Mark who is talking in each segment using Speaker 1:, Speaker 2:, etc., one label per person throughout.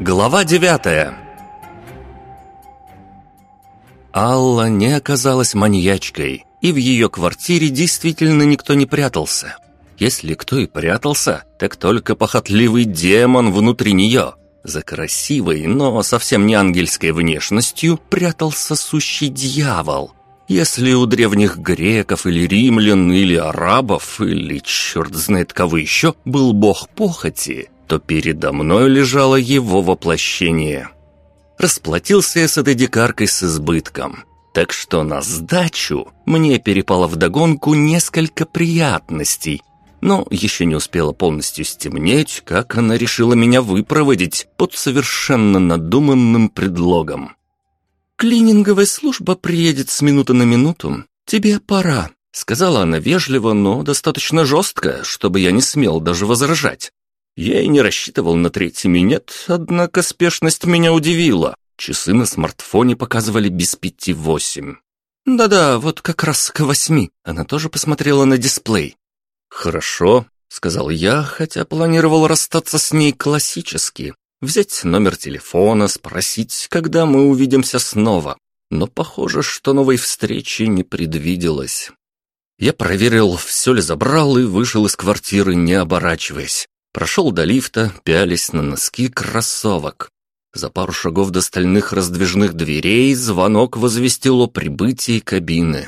Speaker 1: Глава девятая Алла не оказалась маньячкой, и в ее квартире действительно никто не прятался. Если кто и прятался, так только похотливый демон внутри нее. За красивой, но совсем не ангельской внешностью прятался сущий дьявол. Если у древних греков или римлян, или арабов, или черт знает кого еще, был бог похоти, то передо мной лежало его воплощение. Расплатился я с этой дикаркой с избытком. Так что на сдачу мне перепало вдогонку несколько приятностей. Но еще не успела полностью стемнеть, как она решила меня выпроводить под совершенно надуманным предлогом. «Клининговая служба приедет с минуты на минуту. Тебе пора», — сказала она вежливо, но достаточно жестко, чтобы я не смел даже возражать. Я и не рассчитывал на третий минет, однако спешность меня удивила. Часы на смартфоне показывали без пяти восемь. «Да-да, вот как раз к восьми». Она тоже посмотрела на дисплей. «Хорошо», — сказал я, хотя планировал расстаться с ней классически. Взять номер телефона, спросить, когда мы увидимся снова. Но похоже, что новой встречи не предвиделось. Я проверил, все ли забрал, и вышел из квартиры, не оборачиваясь. Прошел до лифта, пялись на носки кроссовок. За пару шагов до стальных раздвижных дверей звонок возвестил о прибытии кабины.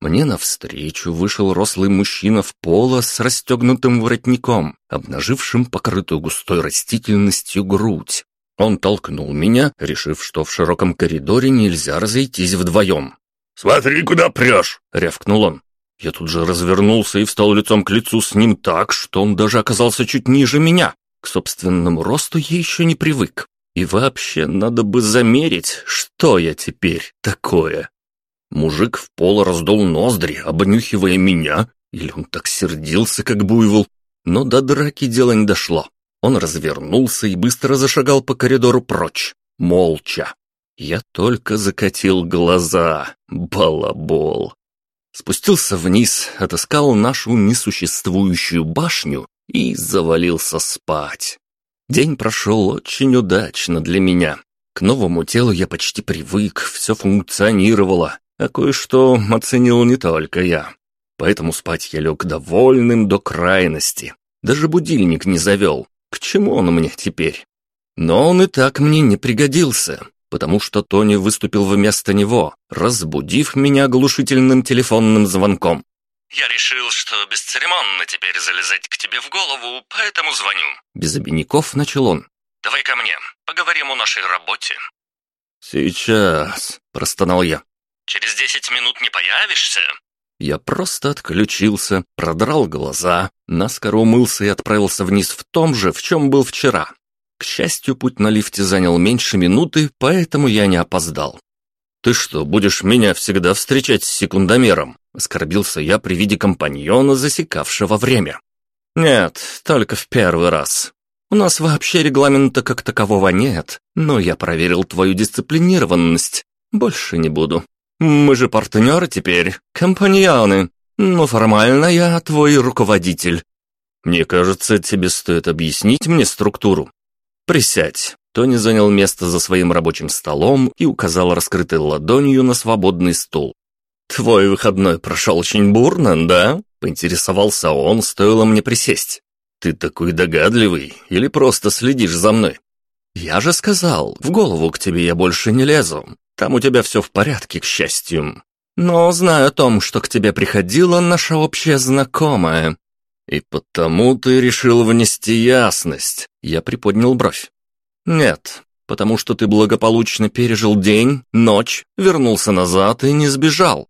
Speaker 1: Мне навстречу вышел рослый мужчина в поло с расстегнутым воротником, обнажившим покрытую густой растительностью грудь. Он толкнул меня, решив, что в широком коридоре нельзя разойтись вдвоем.
Speaker 2: «Смотри, куда прешь!»
Speaker 1: — рявкнул он. Я тут же развернулся и встал лицом к лицу с ним так, что он даже оказался чуть ниже меня. К собственному росту я еще не привык. И вообще, надо бы замерить, что я теперь такое. Мужик в пол раздул ноздри, обнюхивая меня, или он так сердился, как буйвол. Но до драки дело не дошло. Он развернулся и быстро зашагал по коридору прочь, молча. Я только закатил глаза, балабол спустился вниз, отыскал нашу несуществующую башню и завалился спать. День прошел очень удачно для меня. К новому телу я почти привык, все функционировало, а кое-что оценил не только я. Поэтому спать я лег довольным до крайности. Даже будильник не завел. К чему он мне теперь? Но он и так мне не пригодился потому что Тони выступил вместо него, разбудив меня оглушительным телефонным звонком.
Speaker 3: «Я решил, что бесцеремонно теперь залезать к тебе в голову, поэтому звоню».
Speaker 1: Без обиняков начал он.
Speaker 3: «Давай ко мне, поговорим о нашей работе».
Speaker 1: «Сейчас», – простонал я.
Speaker 3: «Через десять минут не появишься?»
Speaker 1: Я просто отключился, продрал глаза, наскоро умылся и отправился вниз в том же, в чем был вчера. К счастью, путь на лифте занял меньше минуты, поэтому я не опоздал. «Ты что, будешь меня всегда встречать с секундомером?» — оскорбился я при виде компаньона, засекавшего время. «Нет, только в первый раз. У нас вообще регламента как такового нет, но я проверил твою дисциплинированность. Больше не буду. Мы же партнеры теперь, компаньоны. Но формально я твой руководитель. Мне кажется, тебе стоит объяснить мне структуру. «Присядь». Тони занял место за своим рабочим столом и указал раскрытой ладонью на свободный стул. «Твой выходной прошел очень бурно, да?» — поинтересовался он, стоило мне присесть. «Ты такой догадливый или просто следишь за мной?» «Я же сказал, в голову к тебе я больше не лезу. Там у тебя все в порядке, к счастью. Но знаю о том, что к тебе приходила наша общая знакомая. «И потому ты решил внести ясность?» Я приподнял бровь. «Нет, потому что ты благополучно пережил день, ночь, вернулся назад и не сбежал».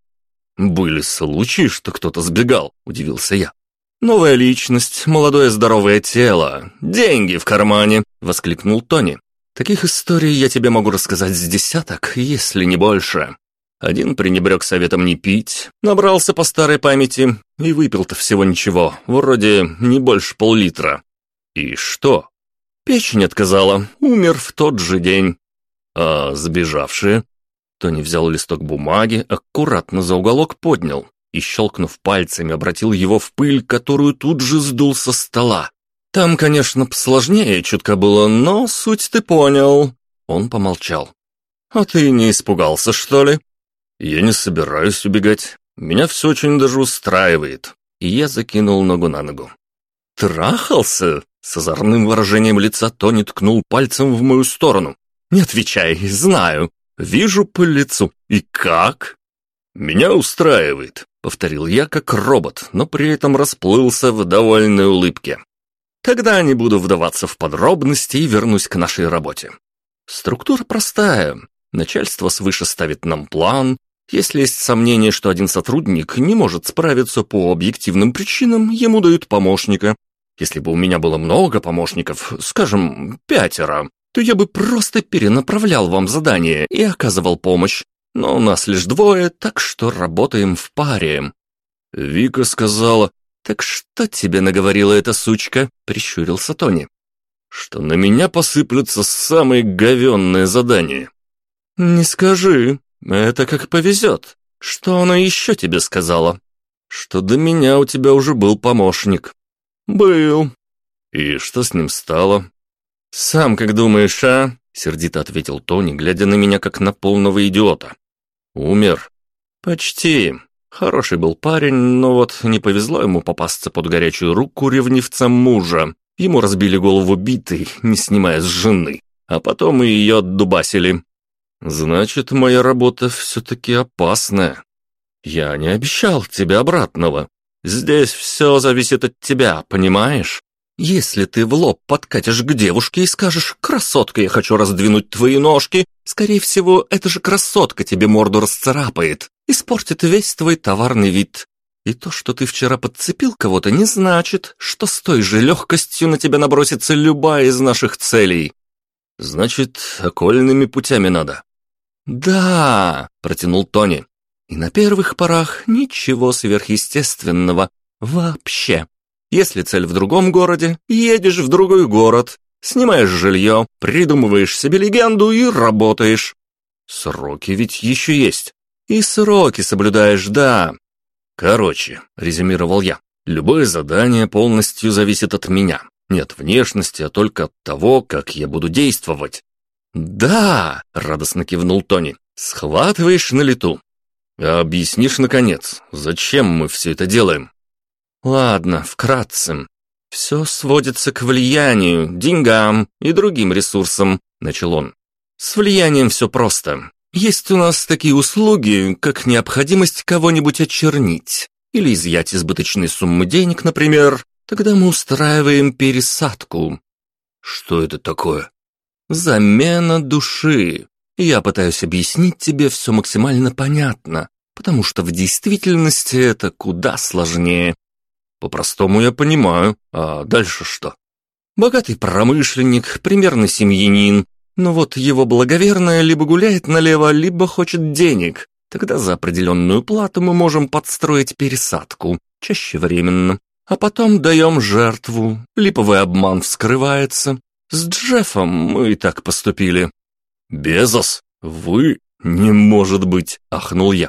Speaker 1: «Были случаи, что кто-то сбегал», — удивился я. «Новая личность, молодое здоровое тело, деньги в кармане», — воскликнул Тони. «Таких историй я тебе могу рассказать с десяток, если не больше. Один пренебрег советом не пить, набрался по старой памяти и выпил-то всего ничего, вроде не больше пол-литра. И что? Печень отказала, умер в тот же день. А сбежавшие? Тони взял листок бумаги, аккуратно за уголок поднял и, щелкнув пальцами, обратил его в пыль, которую тут же сдул со стола. Там, конечно, сложнее чутка было, но суть ты понял». Он помолчал. «А ты не испугался, что ли?» «Я не собираюсь убегать. Меня все очень даже устраивает». И я закинул ногу на ногу. «Трахался?» С озорным выражением лица Тони ткнул пальцем в мою сторону. «Не отвечай, знаю. Вижу по лицу. И как?» «Меня устраивает», — повторил я как робот, но при этом расплылся в довольной улыбке. «Тогда не буду вдаваться в подробности и вернусь к нашей работе. Структура простая. Начальство свыше ставит нам план. Если есть сомнение, что один сотрудник не может справиться по объективным причинам, ему дают помощника. Если бы у меня было много помощников, скажем, пятеро, то я бы просто перенаправлял вам задание и оказывал помощь. Но у нас лишь двое, так что работаем в паре». Вика сказала, «Так что тебе наговорила эта сучка?» — прищурился Тони что на меня посыплются самые говенные задания. «Не скажи, это как повезет. Что она еще тебе сказала?» «Что до меня у тебя уже был помощник». «Был». «И что с ним стало?» «Сам как думаешь, а?» — сердито ответил Тони, глядя на меня как на полного идиота. «Умер». «Почти. Хороший был парень, но вот не повезло ему попасться под горячую руку ревнивца мужа. Ему разбили голову битой, не снимая с жены, а потом и ее отдубасили. Значит, моя работа все-таки опасная. Я не обещал тебе обратного. Здесь все зависит от тебя, понимаешь? Если ты в лоб подкатишь к девушке и скажешь «Красотка, я хочу раздвинуть твои ножки», скорее всего, эта же красотка тебе морду расцарапает, испортит весь твой товарный вид. И то, что ты вчера подцепил кого-то, не значит, что с той же легкостью на тебя набросится любая из наших целей. Значит, окольными путями надо. Да, протянул Тони. И на первых порах ничего сверхъестественного вообще. Если цель в другом городе, едешь в другой город, снимаешь жилье, придумываешь себе легенду и работаешь. Сроки ведь еще есть. И сроки соблюдаешь, да, «Короче», — резюмировал я, — «любое задание полностью зависит от меня. Нет внешности, а только от того, как я буду действовать». «Да!» — радостно кивнул Тони. «Схватываешь на лету». А «Объяснишь, наконец, зачем мы все это делаем?» «Ладно, вкратце. Все сводится к влиянию, деньгам и другим ресурсам», — начал он. «С влиянием все просто. Есть у нас такие услуги, как необходимость кого-нибудь очернить или изъять избыточные суммы денег, например. Тогда мы устраиваем пересадку. Что это такое? Замена души. Я пытаюсь объяснить тебе все максимально понятно, потому что в действительности это куда сложнее. По-простому я понимаю, а дальше что? Богатый промышленник, примерный семьянин, но вот его благоверная либо гуляет налево, либо хочет денег. Тогда за определенную плату мы можем подстроить пересадку, чаще временно. А потом даем жертву. Липовый обман вскрывается. С Джеффом мы и так поступили. «Безос, вы? Не может быть!» — ахнул я.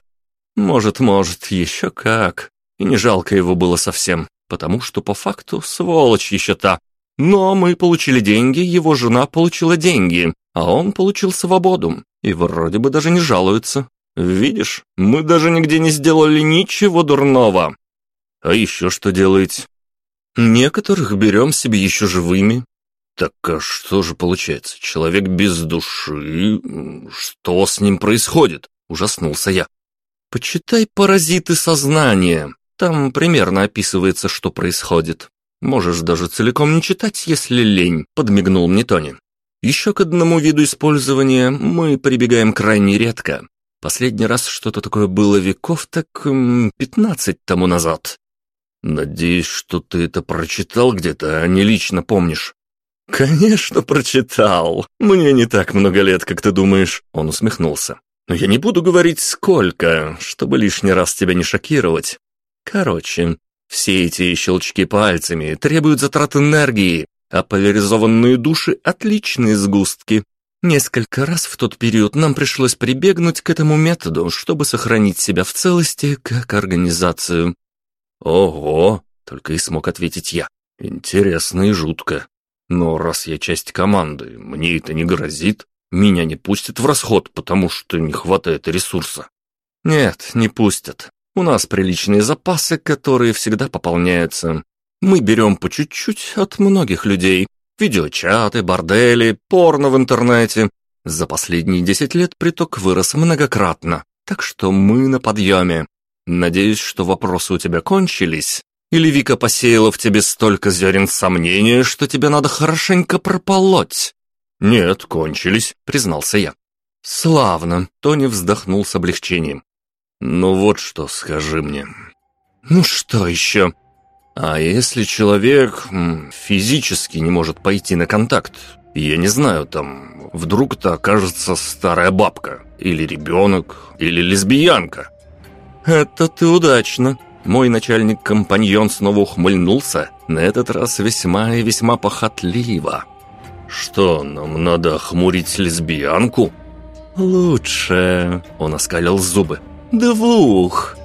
Speaker 1: «Может, может, еще как. И не жалко его было совсем, потому что по факту сволочь еще та. Но мы получили деньги, его жена получила деньги, а он получил свободу. И вроде бы даже не жалуется. Видишь, мы даже нигде не сделали ничего дурного. А еще что делаете? Некоторых берем себе еще живыми. Так а что же получается? Человек без души? Что с ним происходит? Ужаснулся я. Почитай «Паразиты сознания». Там примерно описывается, что происходит. Можешь даже целиком не читать, если лень», — подмигнул мне Тони. «Еще к одному виду использования мы прибегаем крайне редко. Последний раз что-то такое было веков так пятнадцать тому назад». «Надеюсь, что ты это прочитал где-то, а не лично помнишь». «Конечно, прочитал. Мне не так много лет, как ты думаешь», — он усмехнулся. «Но я не буду говорить сколько, чтобы лишний раз тебя не шокировать. Короче, все эти щелчки пальцами требуют затрат энергии, а поляризованные души – отличные сгустки. Несколько раз в тот период нам пришлось прибегнуть к этому методу, чтобы сохранить себя в целости как организацию. «Ого!» – только и смог ответить я. Интересно и жутко. Но раз я часть команды, мне это не грозит. Меня не пустят в расход, потому что не хватает ресурса. Нет, не пустят. У нас приличные запасы, которые всегда пополняются. Мы берем по чуть-чуть от многих людей. Видеочаты, бордели, порно в интернете. За последние десять лет приток вырос многократно, так что мы на подъеме. Надеюсь, что вопросы у тебя кончились. Или Вика посеяла в тебе столько зерен сомнения, что тебе надо хорошенько прополоть?» «Нет, кончились», — признался я. «Славно», — Тони вздохнул с облегчением. «Ну вот что, скажи мне». «Ну что еще?» «А если человек физически не может пойти на контакт? Я не знаю, там, вдруг это окажется старая бабка, или ребенок, или лесбиянка». «Это ты удачно», мой начальник-компаньон снова ухмыльнулся, на этот раз весьма и весьма похотливо. «Что, нам надо охмурить лесбиянку?» «Лучше», — он оскалил зубы. «Двух».